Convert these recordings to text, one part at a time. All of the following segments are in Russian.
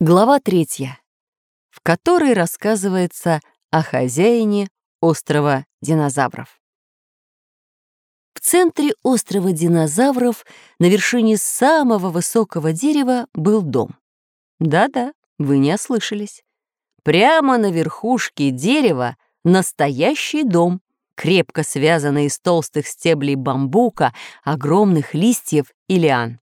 Глава третья, в которой рассказывается о хозяине острова динозавров. В центре острова динозавров на вершине самого высокого дерева был дом. Да-да, вы не ослышались. Прямо на верхушке дерева настоящий дом, крепко связанный из толстых стеблей бамбука, огромных листьев и лиан.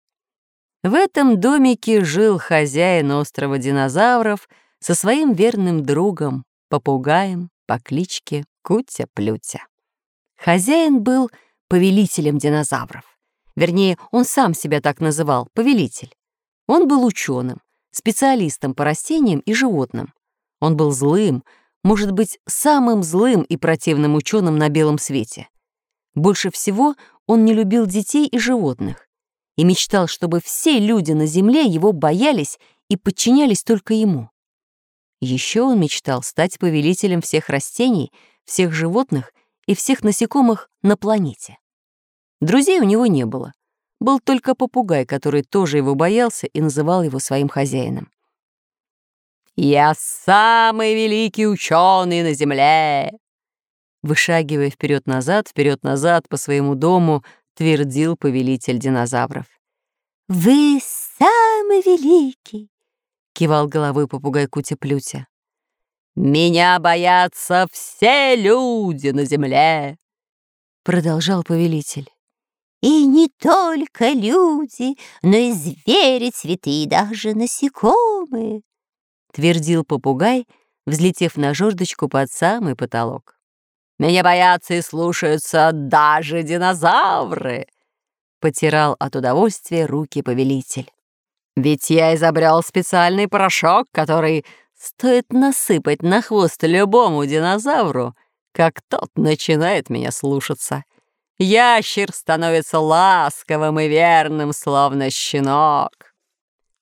В этом домике жил хозяин острова динозавров со своим верным другом, попугаем по кличке Кутя-Плютя. Хозяин был повелителем динозавров. Вернее, он сам себя так называл — повелитель. Он был ученым, специалистом по растениям и животным. Он был злым, может быть, самым злым и противным ученым на белом свете. Больше всего он не любил детей и животных и мечтал, чтобы все люди на Земле его боялись и подчинялись только ему. Еще он мечтал стать повелителем всех растений, всех животных и всех насекомых на планете. Друзей у него не было. Был только попугай, который тоже его боялся и называл его своим хозяином. «Я самый великий ученый на Земле!» Вышагивая вперед-назад, вперед-назад по своему дому, твердил повелитель динозавров. «Вы самый великий!» — кивал головой попугай Кутя-Плютя. «Меня боятся все люди на земле!» — продолжал повелитель. «И не только люди, но и звери, цветы и даже насекомые!» — твердил попугай, взлетев на жердочку под самый потолок. Меня боятся и слушаются даже динозавры!» Потирал от удовольствия руки повелитель. «Ведь я изобрел специальный порошок, который стоит насыпать на хвост любому динозавру, как тот начинает меня слушаться. Ящер становится ласковым и верным, словно щенок».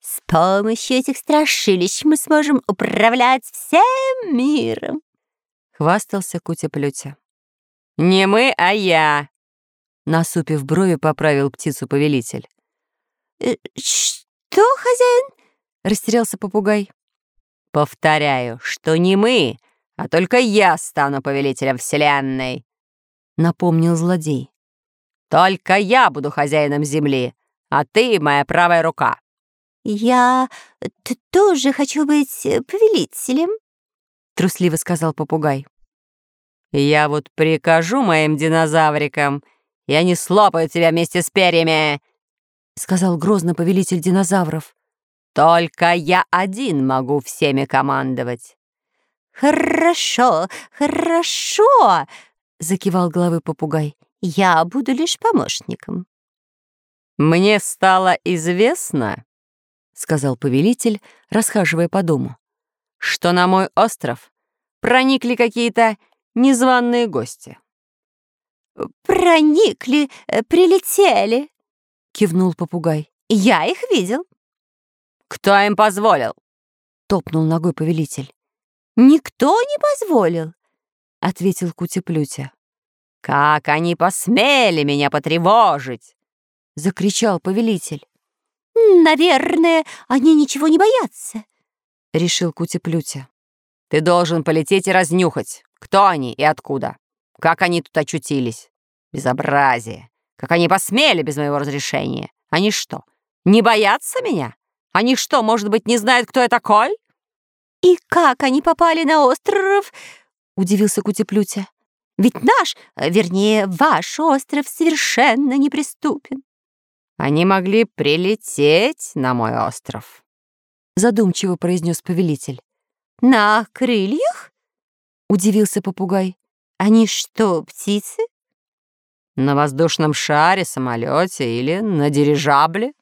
«С помощью этих страшилищ мы сможем управлять всем миром», хвастался Кутя-Плютя. «Не мы, а я!» Насупив брови, поправил птицу повелитель. «Э, «Что, хозяин?» — растерялся попугай. «Повторяю, что не мы, а только я стану повелителем Вселенной», — напомнил злодей. «Только я буду хозяином Земли, а ты — моя правая рука». «Я тоже хочу быть э, повелителем», — трусливо сказал попугай. «Я вот прикажу моим динозаврикам, и они слопают тебя вместе с перьями!» — сказал грозно повелитель динозавров. «Только я один могу всеми командовать». «Хорошо, хорошо!» — закивал головой попугай. «Я буду лишь помощником». «Мне стало известно», — сказал повелитель, расхаживая по дому, «что на мой остров проникли какие-то незваные гости. «Проникли, э, прилетели», — кивнул попугай. «Я их видел». «Кто им позволил?» — топнул ногой повелитель. «Никто не позволил», — ответил Кутя-Плютя. «Как они посмели меня потревожить!» — закричал повелитель. «Наверное, они ничего не боятся», — решил Кутя-Плютя. «Ты должен полететь и разнюхать, кто они и откуда. Как они тут очутились? Безобразие! Как они посмели без моего разрешения? Они что, не боятся меня? Они что, может быть, не знают, кто я такой?» «И как они попали на остров?» — удивился Кутеплютя. «Ведь наш, вернее, ваш остров совершенно неприступен». «Они могли прилететь на мой остров», — задумчиво произнес повелитель. «На крыльях?» — удивился попугай. Они что, птицы? На воздушном шаре, самолете или на дирижабле,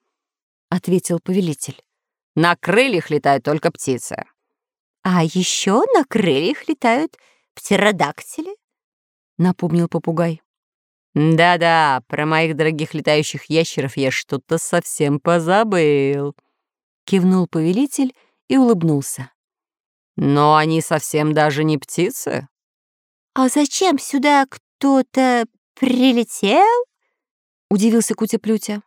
ответил повелитель. На крыльях летают только птицы. А еще на крыльях летают птеродактили, напомнил попугай. Да-да, про моих дорогих летающих ящеров я что-то совсем позабыл. Кивнул повелитель и улыбнулся. Но они совсем даже не птицы. «А зачем сюда кто-то прилетел?» — удивился Кутя-Плютя.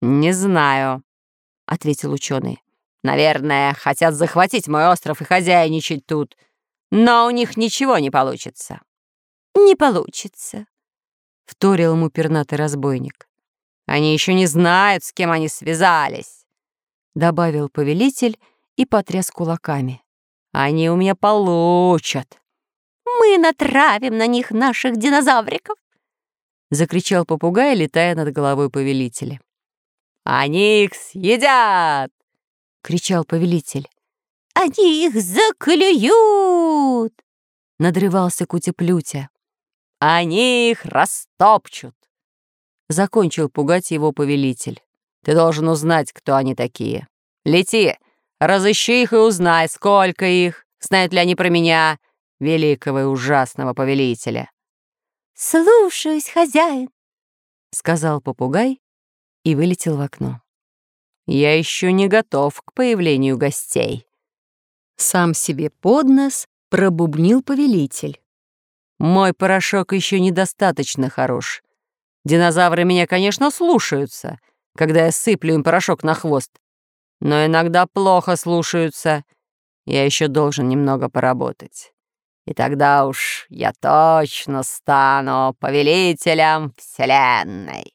«Не знаю», — ответил ученый. Наверное, хотят захватить мой остров и хозяйничать тут. Но у них ничего не получится». «Не получится», — вторил ему пернатый разбойник. «Они еще не знают, с кем они связались», — добавил повелитель и потряс кулаками. «Они у меня получат». «Мы натравим на них наших динозавриков», — закричал попугай, летая над головой повелителя. «Они их съедят!» — кричал повелитель. «Они их заклюют!» — надрывался Кутеплютя. «Они их растопчут!» — закончил пугать его повелитель. «Ты должен узнать, кто они такие. Лети, разыщи их и узнай, сколько их, знают ли они про меня, великого и ужасного повелителя». «Слушаюсь, хозяин», — сказал попугай и вылетел в окно. «Я еще не готов к появлению гостей». Сам себе под нос пробубнил повелитель. «Мой порошок еще недостаточно хорош. Динозавры меня, конечно, слушаются, когда я сыплю им порошок на хвост, но иногда плохо слушаются. Я еще должен немного поработать. И тогда уж я точно стану повелителем Вселенной».